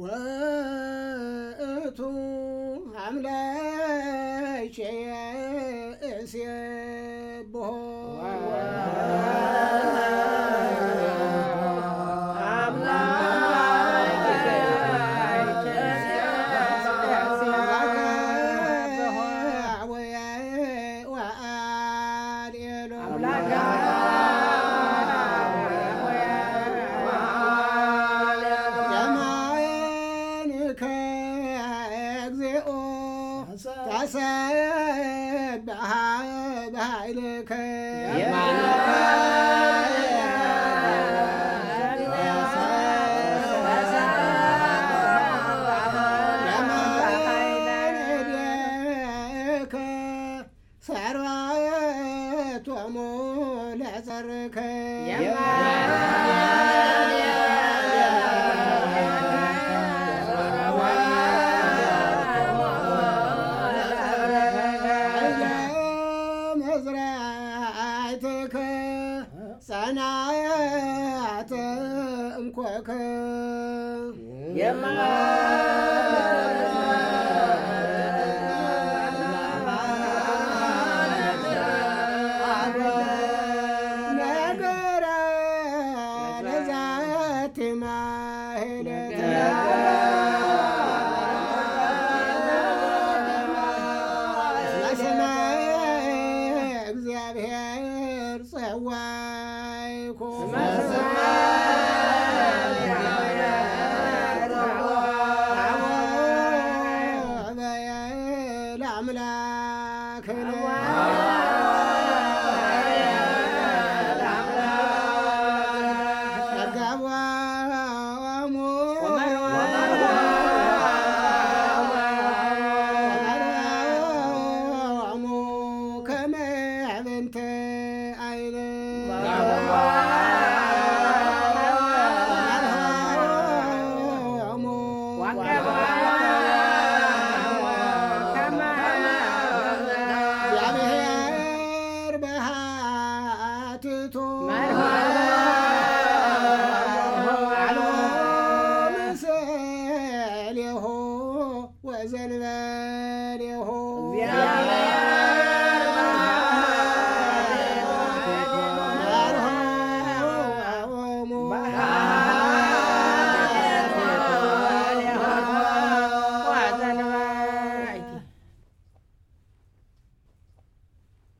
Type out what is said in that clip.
ወእቱ አምላኬ የእሴይ يجزئه. تحسب بها إليك. يا معنى سعرات وعمول عذرك يا ሰናያተ እንኳከ የማ እግዚአብሔር العرس هوايكم الأملاك Vialeho, Wazalvariho, Vialeho.